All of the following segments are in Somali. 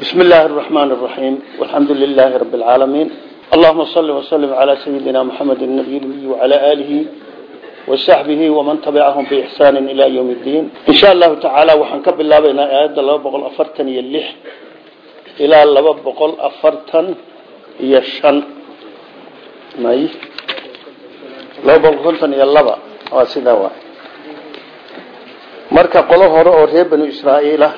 بسم الله الرحمن الرحيم والحمد لله رب العالمين اللهم صل وسلم على سيدنا محمد النبي وعلى آله وصحبه ومن تبعهم بإحسان إلى يوم الدين إن شاء الله تعالى وحنكب الله بين آيات الله بقول أفرتن يلح إلى الله بقول أفرتن يشن ماي لو بقول أفرتن يلبا واسدا واحد marka qolo hore oo reer banu israa'iila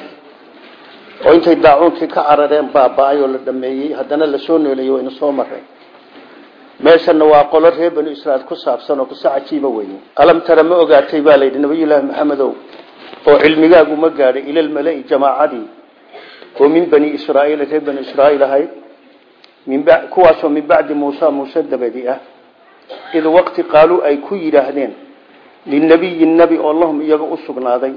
oo intay daacuunkii ka carareen baaba-ay oo la dhameeyey haddana la soo nooleeyey waynu soo maray. Meeshana waa qolo reer banu israiil ku saabsan oo kuse cajiiba weye alam tara ma ogaatay baa layidhi nabiyullaahi maxamedow oo cilmigaagu ma gaadhay ilalmalai jamaacadii oo min bani israaiil reer banu israaiil ahayd kuwaasoo min bacdi muusa muuse dabadi ah. Id waqti qaaluu ay ku yidhaahdeen linabiyi nebi oo lahum iyaga u sugnaaday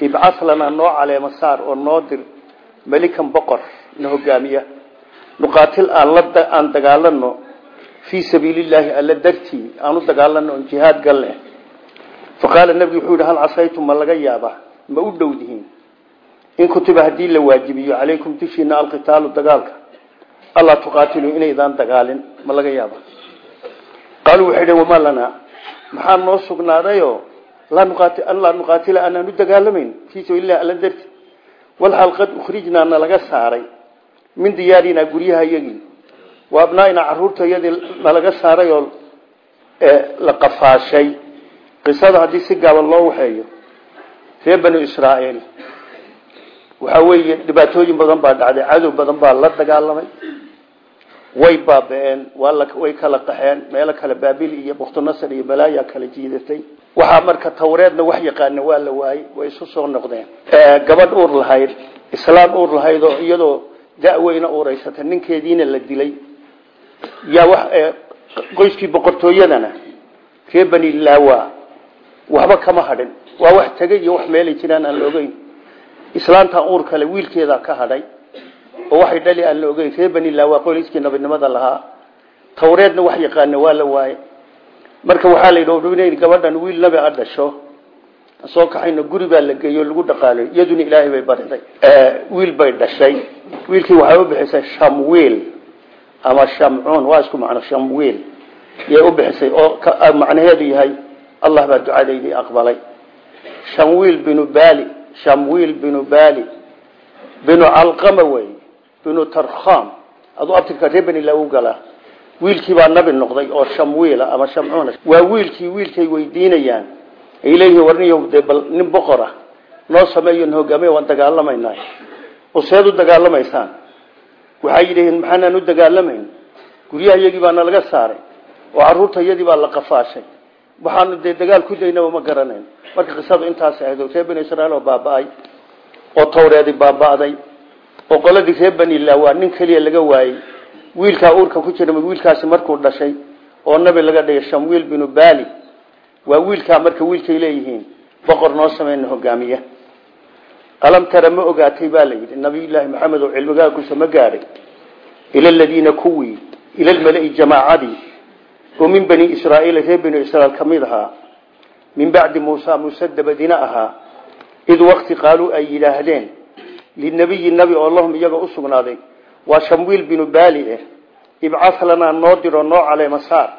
ibcas lanaa noo caleema saar oo noo dir melikan boqor na hogaamiya. Nuqaatil aan dagaalano fii sabiilillaahi alla dartii aan u dagaalano on jihaad galne. Faqaala nebigu wuxuu yihi hal casaytum ma laga yaaba ma u dhow dihiin? In kutiba haddii la waajibiyo calaykum dushiina alqitaalu dagaalka. Allaa tuqaatiluu inaydaan dagaalin ma laga yaaba qaaluu waxay dhn wamaa lanaa maxaa noo sugnaadayo laa nuqaatila aanaan u dagaalamayn? Fii sabiililah alla darti walxaal qad ukhrijnaa nalaga saaray min diyaarinaa guryaha iyagii wa abnaainaa carruurta iyadii nalaga saaray oo la qafaashay. Qisada haddii si gaaban loo waxeeyo reer banu israa'iil. Waxaa weeye dhibaatooyin badan baa dhacday cadow badan baa la dagaalamay. Way baaba-een way kala qaxeen meelo kale baabil iyo buktunasar iyo balaaya kala jiidatay waxaa marka tawreedna wax yaqaana waa la waayey way isu soo noqdeen. Gabadh uur lahayd islaam uur lahayd oo iyadoo da-weyna uuraysata ninkeediina la dilay. Yaa wax qoyskii boqortooyadana bani laawa waxba kama hadhin. Waa wax tegay iyo wax meelay jiraan aan la ogeyn. Islaamtan uur kale wiilkeedaa ka hadhay oo waxay dhali aan la ogeyn. Reer bani laawa qoyskii nabinimada lahaa. Tawreedna wax yaqaana waa la waaye marka waxaa la yidhi gabadhan wiil nabi a dhasho soo kaxayno guri baa la geeyo lagu dhaqaalayo iyaduna ilaahay bay bariday wiil bay dhashay. Wiilkii waxay u bixisay shamwiil ama shamcuun waa isku macno shamwiil yay u bixisay oo macnaheedu yahay allah baa ducadeydii aqbalay. Shamwiil binu bali shamwiil binu bali binu calqama wey binu tarkham aduu abtirka reer bani laa u galaa wiilkii baa nabi noqday oo shamwiila ama shamcuuna waa wiilkii wiilkay weydiinayaan. Ay leeyihiin bal nin boqor ah. Noo sameeyo n hogaamiy waan dagaalamaynaa. Oo seed u dagaalamaysaan. Waxay yidhahiin maxaanaan u dagaalamayn? Guryaha baa nalaga saaray. Oo carruurta iyadii baa la qafaashay. Waxaanu dee dagaal ku daynaba ma garanayn. Marka qisadu intaas ahayd oo reer bani oo baaba-ay oo tawreedi baaba-day oo qoladii reer bani laawa nin keliya laga waayey wiilkaa uurka ku jira wiilkaasi markuu dhashay oo nabi laga dhigay shamwiil binu bali waa wiilkaa marka wiilkay leeyihiin boqor noo sameyna hogaamiya alam tara ma ogaatay baa la yidhi nabiyullaahi maxamed oo cilmigaagusa ma gaadhay ila ladiina kuwii ila lmalai jamaacadii oo min bani israaiil reer bani israiil ka mid ahaa min bacdi muusa muuse dabadina ahaa id wakti qaaluu ay yidhaahdeen linabiyi nabi oo lahum iyaga u sugnaaday waa shamwiil binu baali eh. Ibcas lanaa noo diro noo caleema saar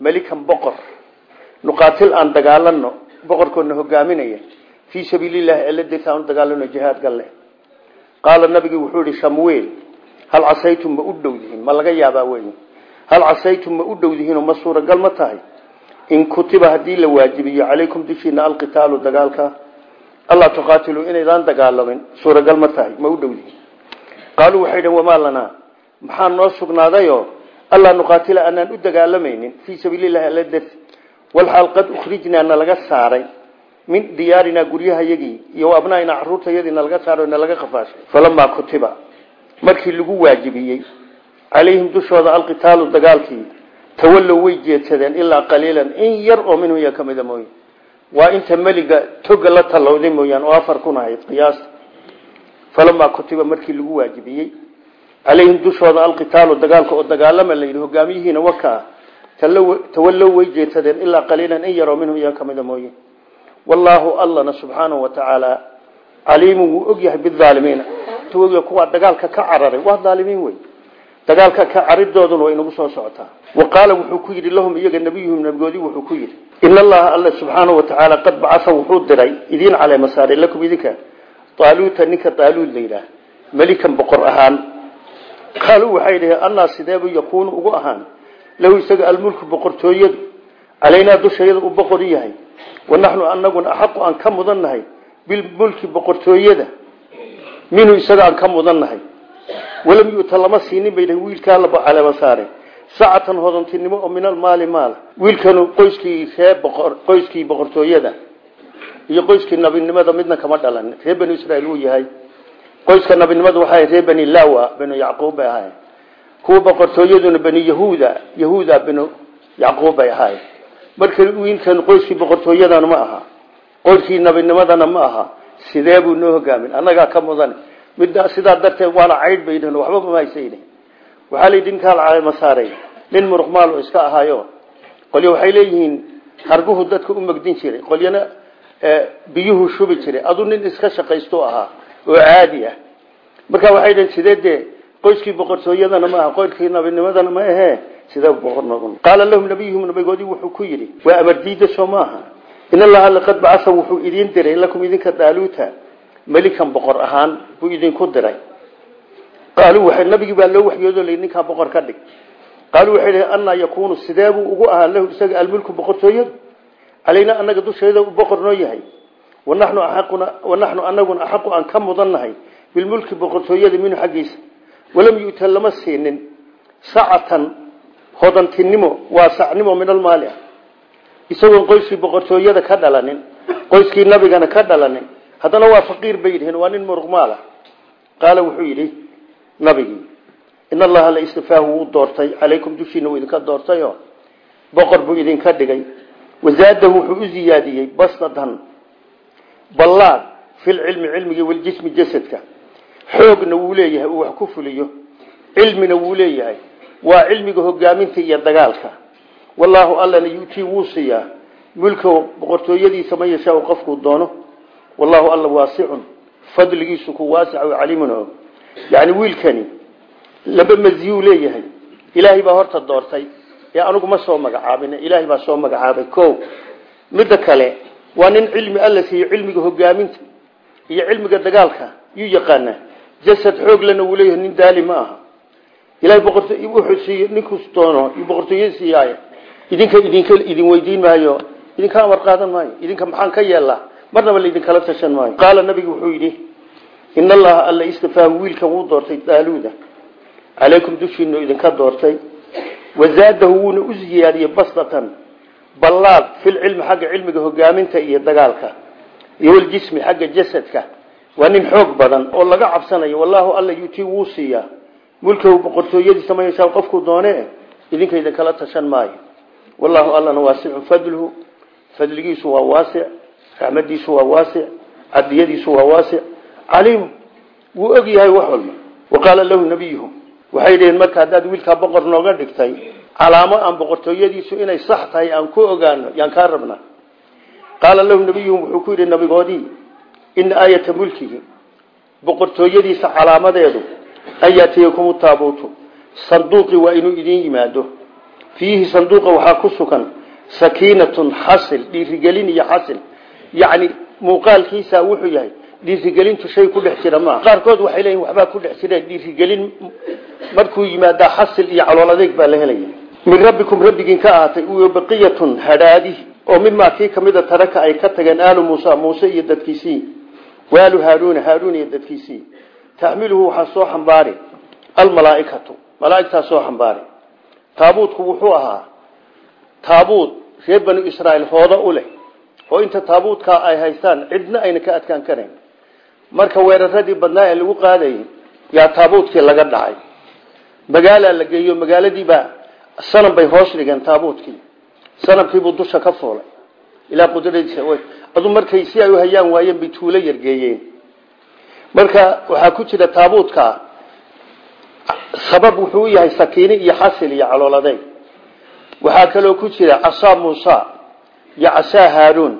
melikan boqor. Nuqaatil aan dagaalano boqorkoodna hogaaminaya fii sabiilillahi alla dirta aan u dagaalano jihaad galle. Qaala nabigi wuxuu yihi shamwiil hal casaytum ma u dhow dihiin ma laga yaabaa wey hal casaytum ma u dhow dihiinoo ma suuragal ma tahay? In kutiba haddii la waajibiyo calaykum dushiina alqitaalu dagaalka. Allaa tuqaatiluu inaydaan dagaalamin suuragal ma tahay ma u dhow dihiin qaaluu waxay dhn wamaa lanaa maxaa noo sugnaadayo allaa nuqaatila aanaan u dagaalamaynin fii sabiilillahi alla darti walxaal qad ukhrijnaa nalaga saaray min diyaarinaa guryahayagii iyo abnaainaa caruurtayadii nalaga saaray nalaga qafaashay. Falamaa kutiba. Markii lagu waajibiyey calayhim dushooda alqitaalu dagaalkii tawallow way jeedsadeen ilaa qaliilan in yar oo minhum iya ka mida mooye. Waa inta meliga toga la tallowday mooyaan oo afar kun qiyaasta falamaa kutiba markii lagu waajibiyey. Calayhim dushooda alqitaalu dagaalka oo dagaalama la yidhi hogaamiyihiina wakaa tawallow way jeedsadeen ilaa qaliilan in yaroo minhum iya ka mooye. Wallaahu allana subxaanahu wa tacaala caliimun wuu og yahay bidaalimiina hortoogiyo kuwaa dagaalka ka cararay. Waa daalimiin wey. Dagaalka ka caridooduna way nagu soo socotaa. Wa qaala wuxuu ku yidhi lahum iyaga nabiyuhum nabigoodii wuxuu ku yidhi. In alla subxaanahu watacaala qad bacasa wuxuu diray idiin caleema saaray lakum idinka taaluuta ninka taaluud la yidhaah melikan boqor ahaan. Qaaluu waxay dhaheen annaa sideebu yakuunu ugu ahaan? Lahu isaga almulku boqortooyadu. Calaynaa dushayada uu boqor yahay. Wa naxnu anaguna axaqu aan ka mudan nahay bilmulki boqortooyada. Minhu isaga aan ka mudan nahay. Walam yu'ta lama siinin bay dhahen wiilkaa la caleema saare. Sacatan hodantinimo oo min almaali maala wiilkanu qoyskii ree iyo qoyskii nabinimada midna kama dhalan. Reer banu israiil wuu yahay. Qoyska nabinimada waxaa reer bani lawa binu yacquub bay ahaayeen. Kuwa boqortooyaduna bani yahuuda yahuuda binu yacquub bay ahaayeen. Marka wiilkan qoyskii boqortooyadana ma aha. Qoyskii nabinimadana ma aha. Sidee buu noo hogaamin? Annagaa ka mudan. Midda sidaa darteed waana caydh bay dhaheen waxba mahaysaydhe waxaa la yidhi ninkaa la caleema saaray. Nin oo iska ahaayo. Qolyo waxay leeyihiin harguhu dadka u magdin jiray. Qolyana biyuhu shubi jiray. Aduu nin iska shaqaystu ahaa oo caadi ah. Marka waxay dhaheen sidee dee? Qoyskii boqortooyadana ma aha qoyskii nabinimadana ma ahee? Sidee boqor noqon? Qaala lahum nabiyuhum nabigoodii wuxuu ku yidhi waa amar diida soo maaha in allaha laqad bacasa wuxuu idiin diray lakum idinka daaluuta melikan boqor ahaan buu idinku diray. Qaaluu waxay nabigii baa loo waxyoodo la ninkaa boqor ka dhig. Qaaluu waxay dhahen annaa yakuunu sidee buu ugu ahaan lahu isaga almulku boqortooyadu calaynaa annaga dusheeda uu boqor noo yahay. Wanaxnu anaguna axaqu aan ka mudan nahay. Bilmulki boqortooyada minhu xaggiisa. Walam yu'ta lama siinin sacatan hodantinimo waa sacnimo min almaali ah isagoon qoyskii boqortooyada ka dhalanin qoyskii nabigana ka dhalanin haddana waa faqiir bay yidhaheen waa nin muruqmaala qaala wuxuu yidhi nabigii in allaha la istifaahu wuu doortay. Calaykum dushiina wuu idinka doortayo. Boqor buu idinka dhigay wazaadahu wuxuu u ziyaadiyey basnatan ballaad filcilmi cilmigi waljismi jasadka. Xoogna wuu leeyahay uu wax ku fuliyo. Cilmina wuu leeyahay. Waa cilmiga hogaaminta iyo dagaalka. Wallaahu allana yutii wuu siiyaa. Mulka boqortooyadiisa man yashaau qofkuu doono. Wallahu alla waasicun. Fadligiisu ku waasic caliimun og yani laba maziyuu leeyahay. Ilaahay baa horta doortay ee anugu ma soo magacaabin. Ilaahay baa soo magacaabay. Ko midda kale waa nin cilmi alla siiyo cilmiga hogaaminta iyo cilmiga dagaalka yuu yaqaanaa jasad xoog lana wuu leeyahay nin daali ma aha. Ilahay wuxuu siiy ninkuu doono boqortooyada siiyaay idinka idinka idin weydiin maayo. Idinka amar qaadan maayo. Idinka maxaan ka yeelaa? Marnaba laidinkala tashan maayo. Qaala nabigu wuxuu yidhi in allaha alla istifaahu wiilkan wuu doortay daaluuda. Calaykum dushiinu idinka doortay wazaadahu wuuna u ziyaadiyey basdatan ballaad filcilmi xagga cilmiga hogaaminta iyo dagaalka iyo waljismi xagga jasadka. Waa nin xoog badan oo laga cabsanayo wallaahu alla yutii wuu siiyaa mulkahu boqortooyadiisa ma yashaa qofkuu doone idinka idinkala tashan maayo. Wallaahu allana waasicun fadluhu fadligiisu waa waasic raxmadiisu waa waasic cadiyadiisu waa waasic caliimu wuu og yahay wax walba waxay dhaheen marka haddaad wiilkaa boqor nooga dhigtay calaamo aan boqortooyadiisu inay sax tahay aan ku ogaano yaan kaa rabnaa. Qaala lahu nabiyuhum wuxuu ku yidhi nabigoodii ina aayata mulkihi boqortooyadiisa calaamadeedu an yaatiyakum taabuutu sanduuqi waa inuu idin yimaado. Fiihi sanduuqa waxaa ku sugan sakiinatun xasil dhiirigelin iyo xasil. Yacni muuqaalkiisa wuxuu yahay dhiirigelintu shay ku dhex jira maaha. Qaarkood waxay leeyihiin waxbaa ku dhex jira dhiirigelin markuu yimaadaa xasil iyo calool adeeg baa la helaya. Min rabbikum rabbigiin ka ahaatay iyo baqiyatun hadhaadi oo mimaa kii kamida taraka ay ka tageen aalu muusa muuse iyo dadkiisii. Waalu haaruuna haaruun iyo dadkiisii. Taxmiluhu waxaa soo xambaari almalaaikatu malaaigtaa soo xambaari taabuutku wuxuu ahaa taabuut reer banu israa'iil hoodo u leh oo inta taabuutkaa ay haystaan cidna ayna ka adkaan karayn marka weeraradii badnaa ee lagu qaadayay yaa taabuutkii laga dhacay magaalaa la geeyo magaaladiibaa sanam bay hoos dhigeen taabuutkii sanamkiibuu dusha ka fuulay. Ilaa qudradiisa adu markay si ay u hayaan waayeen bay tuulo yargeeyeen marka waxaa ku jira taabuutkaa sabab wuxuu u yahay sakiini iyo xasil iyo calooladeyn. Waxaa kaloo ku jira casaa muusa iyo casaa haaruun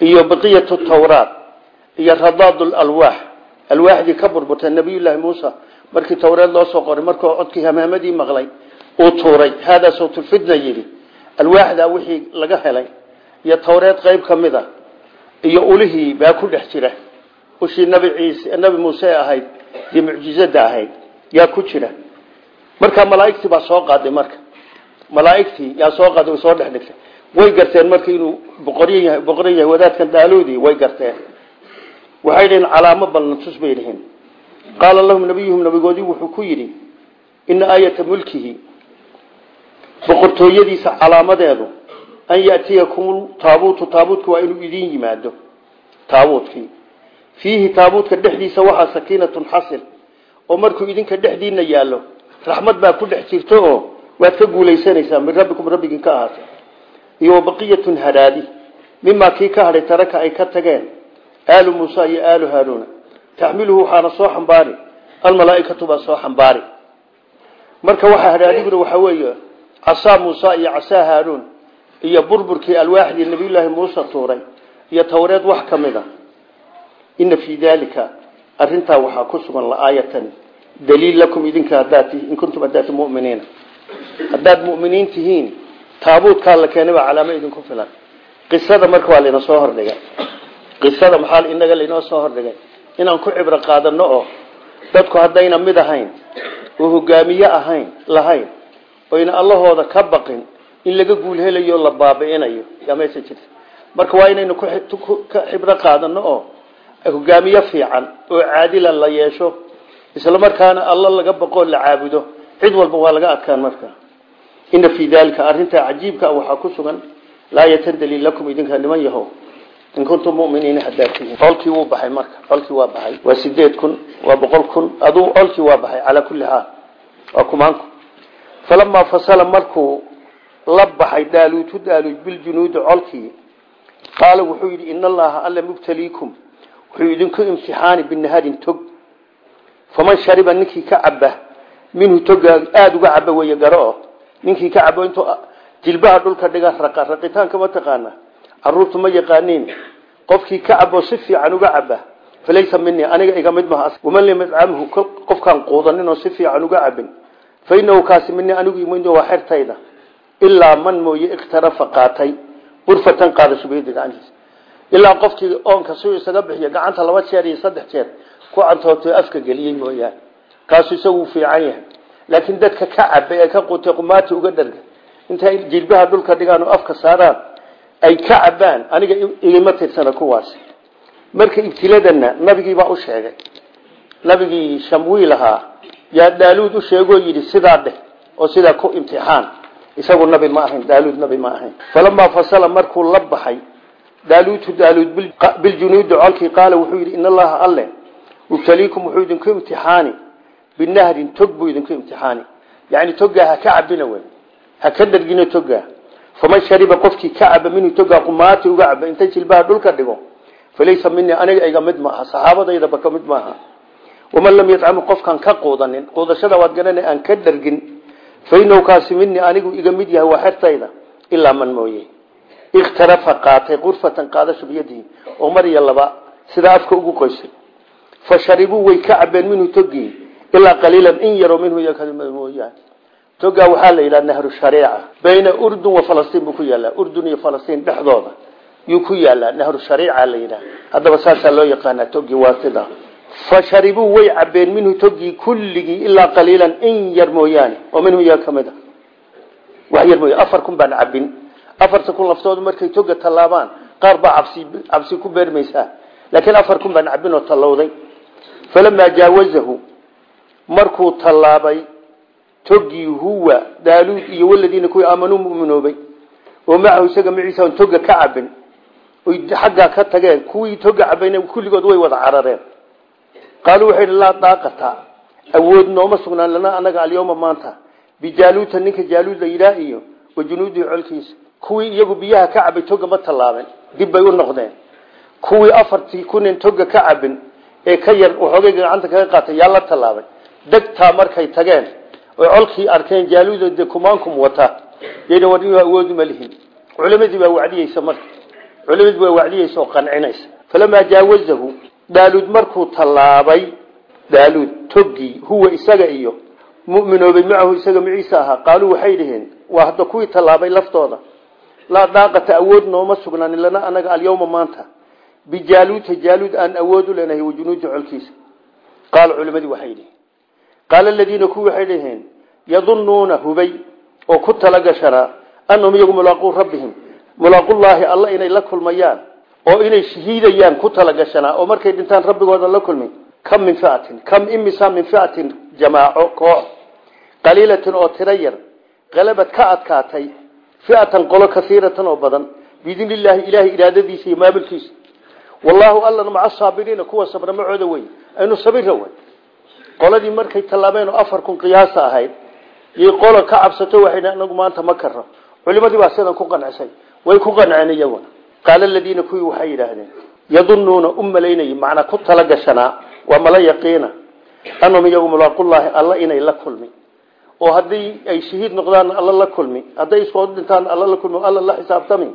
iyo baqiyatu tawraat iyo radaad alwaax alwaaxdii ka burburtay nabiyullaahi muusa. Markii towreed loo soo qoray markuu codkii hamaamadii maqlay uu tuuray. Haadaa sawtulfitna yidhi. Alwaaxdaa wixii laga helay iyo towreed qayb ka mid a iyo ulihii baa ku dhex jira. Ushii nabi ciise nabi muuse ahayd iyo mucjizada ahayd yaa ku jira. Marka malaaigtii baa soo qaaday marka. Malaaigtii yaa soo qaaday soo dhex dhigtay. Way garteen marka inuu boqoryo yahay boqoryo yahay wadaadkan daaloodii way garteen waxay dhaheen calaamo balna tus bay dhaheen qaala lahum nabiyuhum nabigoodii wuxuu ku yidhi ina aayata mulkihi. Boqortooyadiisa calaamadeedu an yatiyakum taabuutu taabuutku waa inuu idin yimaado. Taabuutkii fiihi taabuutka dhexdiisa waxaa sakiinatun xasil oo markuu idinka dhexdiina yaallo raxmad baa ku dhex jirto oo waad ka guulaysanaysaa min rabbikum rabbigii ka ahaatay iyo wabaqiyatun hadaadi mimaa kii ka hadhay taraka ay ka tageen aalu muusa iyo aalu haaruuna taxmiluhu waxaana soo xambaari. Almalaaikatu baa soo xambaari. Marka waxaa hadhaadiguna waxaa weeye casaa muusa iyo casaa haaruun iyo burburkii alwaaxdii nabiyullaahi muuse tuuray iyo towreed wax ka mid a ina fii daalika arintaa waxaa ku sugan laaayatan daliil lakum idinka hadaad in kuntum hadaad muminiina haddaad muminiin tihiin taabuutkaa la keenay baa calaamo idinku filan. Qisada marka waa laynoo soo hordhigay qisada maxaa inaga laynoo soo hordhigay? Inaan ku cibro qaadano oo dadku haddayna mid ahayn oo hogaamiye ahayn lahayn oyna allahooda ka baqin in laga guul helayo la baabi'inayo yaa jirta. Marka waa inaynu ka xibro qaadano oo hogaamiye fiican oo caadilan la yeesho isla markaana alla laga baqoo la caabudo cid walba waa laga adkaan marka. Ina fii dalika arintaa cajiibka waxaa ku sugan laayatan daliil lakum idinka niman yaho in kuntum muminiina hadaad tihiin colkii wuu baxay marka. Colkii waa baxay. Waa sideed kun waa boqol kun. Aduu colkii waa baxay. Calaa kulli xaal waa kumaanku falamaa fasala markuu la baxay daaluutu daaluut biljunuudi colkii qaala wuxuu yidhi ina allaha alla mubtaliikum. Wuxuu idinku imtixaani binaharin tog. Faman shariba ninkii ka caba minhu toga aada uga caba wey garo. Ninkii ka cabo intuu jilbaha dhulka dhiga raqa raqitaanka ma taqaana caruurtu ma yaqaaniin. Qofkii ka cabo si fiican uga caba falaysa minii aniga iga mid maha waman lam yadcamhu qofkaan quudanin oo si fiican uga cabin fa inahu kaasi minii anigu imid waa xertayda. Ilaa man mooye ikhtarafa qaatay burfatan qaadasho biyadi gacantiisa ilaa qofkii oonka si isaga bixiyo gacanta laba jeer iyo saddex jeer ku cantooto afka geliyey mooyaane. Kaasu isagu fiican yahay. Laakiin dadka ka cabay ee ka qutay qumaati uga dharga intay jilbaha dhulka dhigaan afka saaraan ay ka cabaan aniga igama tirsana kuwaas marka ibtiladana nabigiibaa u sheegay. Nabigii shamwiil ahaa yaa u sheegoo yidhi sidaa dheh oo sidaa ku imtixaan. Isagu nabi ma ahayn daaluud nabi ma ahayn. Falamaa fasala markuu la baxay daaluutu daaluud biljunuudi colkii qaala wuxuu yidhi in alle mubtaliikum wuxuu idinku imtixaani. Binahrin tog buu idinku imtixaani. Yani togaa ka cabina ha ka dhargino togaa faman shariba qofkii ka caba minhu togaa qumaati uga caba inta jilbaha dhulka dhigo. Falaysa minii aniga iga mid maaha saxaabadaydaba ka mid maaha. Waman lam yadcamu qofkaan ka quudanin quudashada waad garana aan ka dhargin fainahu kaasi minii anigu iga mid yahay waa xertayda ilaa man mooye. Ikhtarafa qaatay qurfatan qaadasho biyadihi oo mar iyo laba sidaa afka ugu qoysay fa sharibuu way ka togaa waxaa la yidhaha nahru shariica bayna urdun wa falastiin buu ku yaallaa urdun iyo falastiin dhexdooda yuu ku yaallaa nahru shariica la yidhaha haddaba saasaa loo yaqaanaa togii waa sida fa sharibuu way cabeen minhu togii kulligii ilaa qaliilan in yar mooyaane. Oo minhu iyaga ka mid a. Wax yar mooya afar kun baan cabin afarta kun laftoodu markay toga tallaabaan qaar baa cabsi cabsi ku beermaysaa. Laakiin afar kun baan cabin oo tallowday. Falamaa jaawazahu markuu tallaabay togii huwa daaluud iyo waladiina kuwii aamanuu muminoobay. Oo macahu isaga maciisa on toga ka cabin oy xaggaa ka tageen kuwii toga cabayna kulligood way wada carareen. Qaaluu waxay idhi laa daaqata awood nooma sugnaan lana anaga alyawma maanta. Bijaaluuta ninka jaaluud la yidhaah iyo wa junuudihi colkiisa. Kuwii iyagu biyaha ka cabay toga ma tallaabeen. Dib bay u noqdeen. Kuwii afartii kunin toga ka cabin ee ka yar waxoogay gacanta kaga qaatay yaa la tallaabay. Degtaa markay tageen colkii arkeen jaaluudo de kumaankum wata. Yayna war inuu awoodi ma lihin. Culamadii baa wacdiyeysa marka. Culamadii baa wacdiyeysa oo qancinaysa. Falamaa jaawazahu daaluud markuu tallaabay daaluud toggii huwa isaga iyo mu'minoobay macahu isaga maciise ahaa qaaluu waxay dhaheen waa hadda kuwii tallaabay laftooda. Laa daaqata awood nooma sugnaanin lana anaga alyawma maanta. Bijaaluuta jaaluud aan awood u leenahay wajunuudi colkiisa. Qaala culimadii waxay dhiheen qaala aladiina kuwii waxay dhaheen yadunnuuna hubay oo ku talagashanaa annahum iyagu mulaaquu rabbihim mulaaqullaahi alla inay la kulmayaan oo inay shahiidayaan ku talagashanaa oo markay dhintaan rabbigooda la kulmi kam min fiatin kam imisa min fiatin jamaaco koox qaliilatin oo tiro yar qalabad ka adkaatay fiatan qolo kaiiratan oo badan biidn illaahi ilaahay iraadadiisa iyo maamulkiisa wallaahu allana maca saabiriina kuwa sabra macooda wey aynu sabira wey qoladii markay tallaabeen oo afar kun qiyaasa ahayd iyo qola ka cabsato waxay anagu maanta ma karno culimadii baa sidan ku qancisay way ku qanceen iyaguna qaala aladiina kuwii waxay yidhaahdeen yadunnuuna u malaynay macnaa ku talagashanaa waa mala yaqiina. Annahum iyagu mulaaqullaahi alla inay la kulmi. Oo haddii ay shahiid noqdaan alla la kulmi hadday iskood dhintaan alla la kulmi alla la xisaabtami.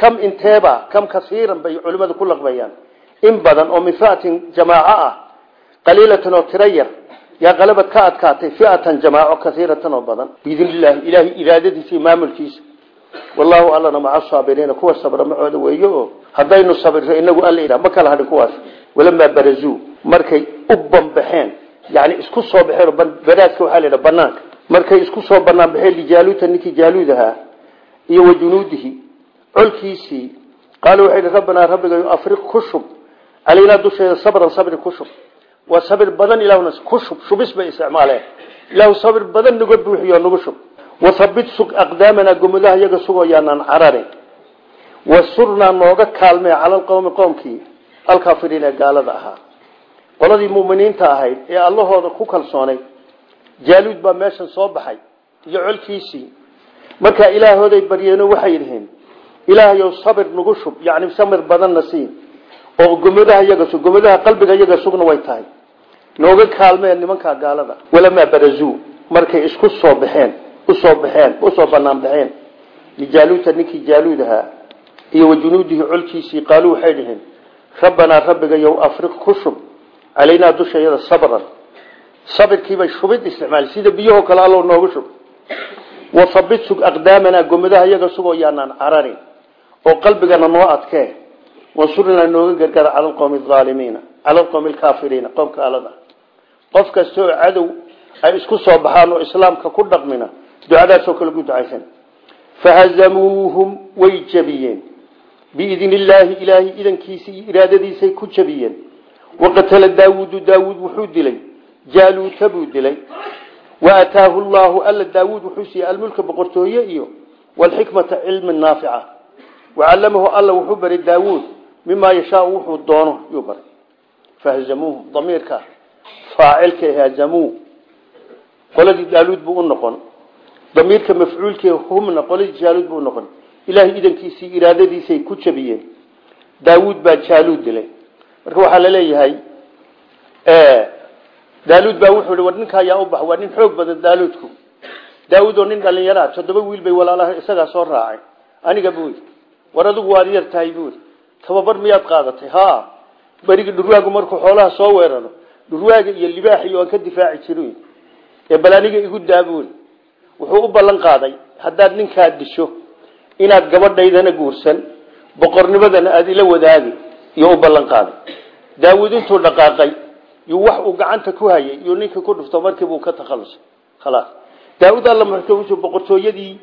Kam inteeba kam kasiiran bay culimadu ku laqbayaan. In badan oo min fiatin jamaaco ah qaliilatan oo tiro yaa qalabad ka adkaatay fiatan jamaaco kaiiratan oo badan. Biidn illaahi ilaahay iraadadiisa iyo maamulkiisa. Wallahu allana maca saabiriina kuwa sabra macooda weeyo. Oo haddaynu sabirro inagu alla idha ma kala hadhin kuwaas. Walamaa barazuu markay u banbaxeen yani isku soo baxeen baraadka waxaa la yidhaha banaanka markay isku soo banaan baxeen lijaaluuta ninkii jaaluud ahaa iyo wa junuudihi colkiisii qaalu waxay hi rabbanaa rabbigayo sabri ku shub waa sabir badan ilahuna ku shub shubis bay isticmaaleen. Ilaahu sabir badan naga buuxiyo nagu shub. Wathabit sug aqdaamanaa gomadaha iyaga sugoo yaanaan carare. Wasurnaa nooga kaalmee cala alqowmi qoomkii alkaafiriin ee gaalada ahaa. Qoladii muminiinta ahayd ee allahooda ku kalsoonay jaaluud baa meeshan soo baxay iyo colkiisii. Markaa ilaahooday baryeeno waxay yidhaheen ilaahayow sabir nagu shub yani samir badanna siin. Oo gomadaha iyaga sug gomadaha qalbiga iyaga sugna way tahay nooga kaalmee nimankaa gaalada. Walamaa barazuu markay isku soo baxeen u soo baxeen u soo banaan baxeen. Lijaaluuta ninkii jaaluud ahaa iyo wa junuudihi colkiisii qaaluu waxay dhaheen rabbanaa rabbigayow afriq ku shub calaynaa dushayada sabran. Sabirkiibay shubid isticmaal sida biyahoo kale allow noogu shub. Wathabit sug aqdaamanaa gomadaha iyaga sugoo yaanaan cararin oo qalbigana noo adkee wansurnaa nooga gargara cala alqowmi aalimiina cala alqowmi alada qof kasta oo cadow ay isku soo baxaan oo islaamka ku dhaqmina ducadaasoo kale ku ducaysan fahazamuuhum way jabiyeen. Biidn illaahi ilaahay idankiisa iyo iraadadiisay ku jabiyeen. Waqatala daawuudu daawuud wuxuu dilay. Jaaluuta buu dilay. Wa ataahu llaahu alla daawuud wuxuu siiyey almulka boqortooye iyo walxikmata cilmi naafica. Wacallamahu alla wuxuu baray daawuud mimaa yashaau wuxuu doono yuu baray. Fahazamuuhum damiirka faacilka hazamuu qoladii daaluud buu noqon damiirka mafcuulke humna qoladii jaaluud buu unoqon ilaahay idankiisii iraadadiisay ku jabiyeen daawuud baa jaaluud dilay marka waxaa la leeyahay daaluud baa wuxuu war ninka ayaa waa nin xoog badan daaluudku daawuud oo nin dhalinyaraa toddoba wiil bay walaalaha isagaa soo raacay aniga buui war adigu yar tahay buui tababar miyaad qaadatay ha berigi dhurwaagu markuu xoolaha soo weeraro dhurwaaga iyo libaaxi aan ka difaaci jirin ee bal aniga igu daabuul wuxuu u ballan qaaday haddaad ninkaa disho inaad gabadhaydana guursan boqornimadana aada ila wadaagi iyo u ballan qaaday. Daawuud intuu dhaqaaqay yuu wax uu gacanta ku hayay iyo ninkii ku dhufto markiibuu ka takhalusay. Khalaas. Daawud alla muxuu boqortooyadii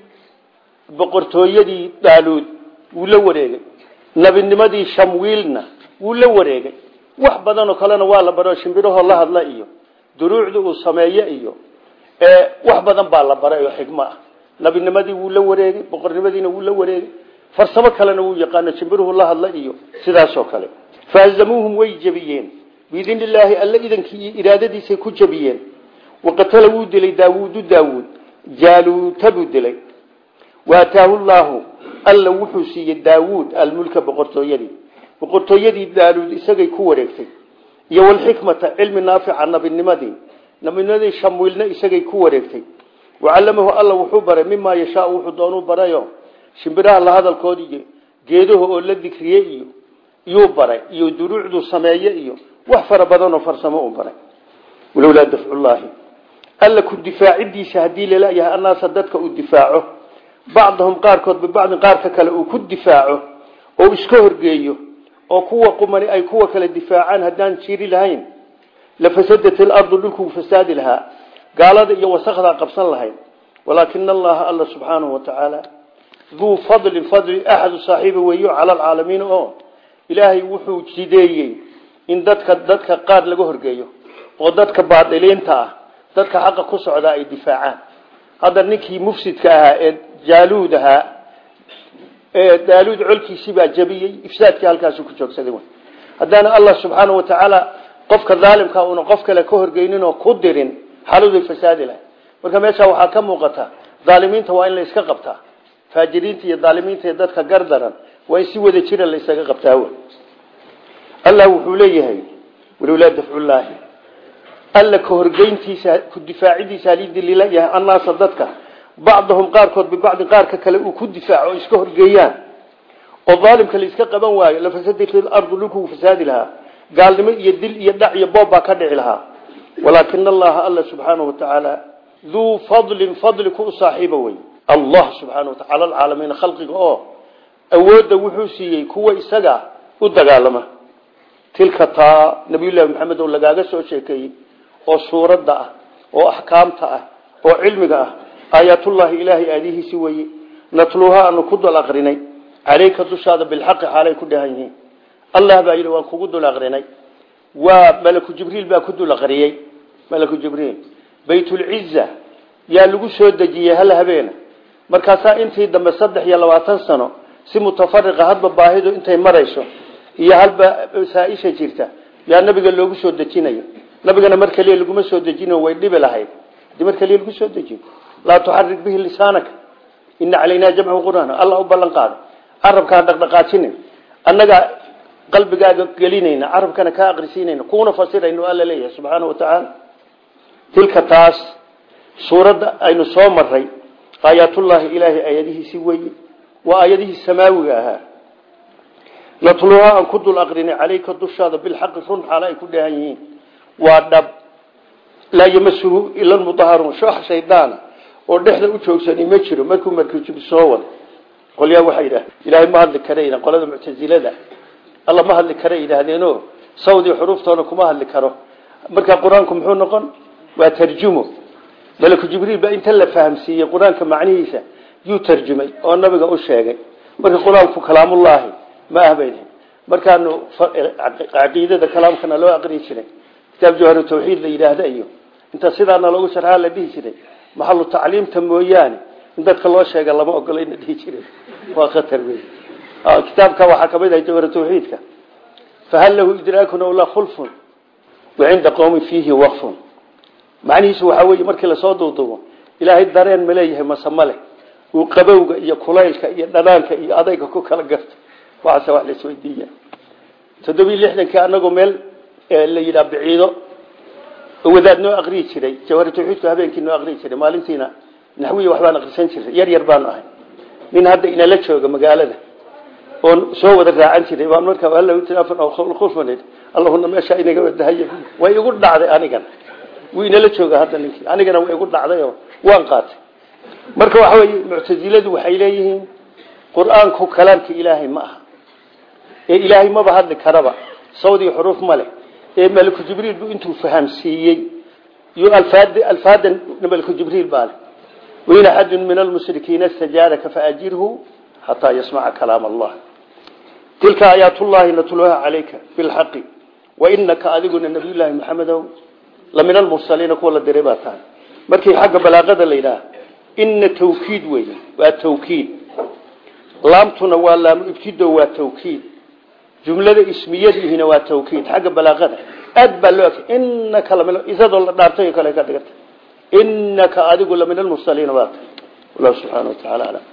boqortooyadii daaluud wuu la wareegay. Nabinimadii shamwiilna wuu la wareegay wax badanoo kalena waa la baro shimbirahoo la hadla iyo duruucda uu sameeye iyo wax badan baa la baray oo xigmo ah. Nabinimadii wuu la wareegay boqornimadiina wuu la wareegay farsamo kalena wuu yaqaano shimbiruhu la hadla iyo sidaasoo kale. Fahazamuuhum way jebiyeen. Biidn illaahi alla ku jebiyeen. Waqatala wuu dilay daawuudu daawuud. Jaaluuta buu dilay. Waataahu llaahu. Alla wuxuu siiyey daawuud almulka boqortooyadii boqortooyadii daaluud isagay ku wareegtay iyo walxikmata cilmi naafica nabinimadii nabinimadii shamwiilna isagay ku wareegtay. Wacallamahu alla wuxuu baray mimaa yashaa wuxuu doonuu barayo. Shimbiraha la hadalkoodi iyo geedaha oo la dikriye iyo iyuu baray iyo duruucduu sameeye iyo wax fara badanoo farsamo u baray. Walowlaa dafcullaahi. Alla ku difaacidiisa haddii lalayahay annaasa dadka uu difaaco. Bacdahum qaarkood bibacdin qaarka kale uu ku difaaco oo kuwa qumani ay kuwa kale difaacaan haddaan jiri lahayn lafasadat ilardu dhulkuu fasaadi lahaa gaalada iyo wasakdaa qabsan lahayd walaakina allaha alla subxaanahu watacaala duu fadlin fadli axadu saaxiiba weeyo cala alcaalamiin oo ilaahay wuxuu jideeyey in dadka dadka qaar laga horgeeyo oo dadka baadiliinta ah dadka xaqa ku socdaa ay difaacaan. Hadda ninkii mufsidka ahaa ee jaaluud ee daaluud colkiisii baa jabiyey ifsaadkii halkaasu ku joogsaday haddaana allah subxaana watacaala qofka daalimka una qof kale ka horgeynin oo ku dirin xaaladay fasaadi lahay marka meesha waxaa ka muuqata daalimiinta waa in la iska qabtaa faajiriinta iyo daalimiinta iyo dadka gardaran waa in si wada jira la isaga qabtaa w allah wuxuu leeyahay walowlaa dafcullaahi alla ka horgeyntiisa ku difaacidiisa halidililayahay annaasa dadka bacdahum qaarkood bibacdin qaarka kale uu ku difaaco o iska horgeeyaan. Oo daalimka la iska qaban waayo lafasadat ilardu dhulkuu fasaadi lahaa. Gaalnimo iyo dil iyo dhac iyo boob baa ka dhici lahaa. Walaakina allaha alla subxaanahu watacaala duu fadlin fadli ku u saaxiiba wey allah subxana wata cala alcaalamiina khalqiga oo awoodda wuxuu siiyey kuwa isaga u dagaalama. Tilka aayaatullaahi ilaahay aadihiisi weye natluuha aanu ku dul aqrinay. Caleyka dushaada bilxaqi xaalay ku dhahan allah baa yidhi waan kugu dul aqrinay. Waa malaku jibriil baa ku dul aqriyey. Malaku jibriil baytulciza yaa lagu soo dejiyey hal habeena markaasaa intii dambe saddex iyo labaatan sano si mutafariqa hadba baahidu intay marayso iyo halba saa-isha jirta yaa nabiga loogu soo dejinayo. Nabigana mar kaliya laguma soo dejino way dhibi lahayd. Hadii mar kaliya lagu soo dejiyo laa tuxarik bihi lisaanaka ina calaynaa jamcu qur'aan. Allah u ballan qaada carabkaa dhaqdhaqaajina annaga qalbigaaga gelinayna carabkana kaa aqrisiinayna kuuna fasirayno alla leeyahay subxaana wa tacaala tilka taas suuradda aynu soo maray aayaatullaahi ilaahay aayadihiisi weye waa aayadihii samaawiga ahaa. Natluha aan ku dul aqrinay caleyka dushaada bilxaqi run xaala ay ku dheehan yihiin. Waa dhab. Laa yamasuhu ila lmudaharuun shoox shaydaana oo dhexda u joogsanay ma jiro markuu markujib soo wado. Qolyaa waxay yidhahdeen ilaahay ma hadli kara qolada muctasilada alla ma hadli kara yidhaahdeeno sawdii xuruuftoona kuma hadli karo. Marka qur'aanku muxuu noqon? Waa tarjumo. Malaku jibriil baa inta la fahamsiiyey qur'aanka macnihiisa yuu tarjumay oo nabiga u sheegay. Marka qur'aanku kalaamullaahi ma ah bay markaanu caqiidada kalaamkana loo aqri jiray. Kitaab jawhar tawxiid la yidhaahda iyo inta sidaana loogu sharxaa la dhihi jiray maxalu tacliimta mooyaane. In dadka loo sheega lama ogola ina dhihi jiray waa khatar wey kitaabka waxaa ka mid ahay jawhar tawxiidka fahal lahu idraakun aw la khulfun wacinda qowmi fiihi waqfun. Macnihiisu waxaa weeye markii la soo duuduubo ilaahay dareen ma leeyahay mase male uu qabowga iyo kulaylka iyo dhanaanka iyo adayga ku kala garto. Waxaase wax laisweydiiya toddobiyi lixdankii anagoo meel la yidhaha biciido wadaad noo aqriyi jiray jawhar tawxiidku habeenkii noo aqriyi jiray maalintiina naxwiya waxbaan aqrisan jiray yar yar baanu ahay. Nin hadda inala jooga magaalada oon soo wada raacan jiray baan markaa allahuna meesha inaga wadahay way igu dhacday anigan. Wuu inala jooga hadda ninkii. Anigana way igu dhacday waan qaatay. Marka waxa weye muctasiladu waxay leeyihiin qur'aanku kalaamka ilaahay ma aha. Ee ilaahay maba hadli karaba. Sawdii xuruuf male ee malku jibriil bu intuu fahamsiiyey iyo alfaad alfaadan malku jibriil baa leh. Wain axadun min almushrikiina istajaaraka faajirhu xataa yasmaca kalaam allah. Tilka aayaatullahi natluha calayka bilxaqi wainaka adiguna nabiyullaahi maxamedow la min almursaliina kuwa la tahay. Markii xagga balaaqada la yidhaah ina tawkiid wey waa jumlada ismiyadiihina waa tawkiid xagga balaaqada. Aad baa loo isadoo la dhaartay kale ka dhigata inaka adigu la min almursaliina baa tahay wallahu wa tacaala alam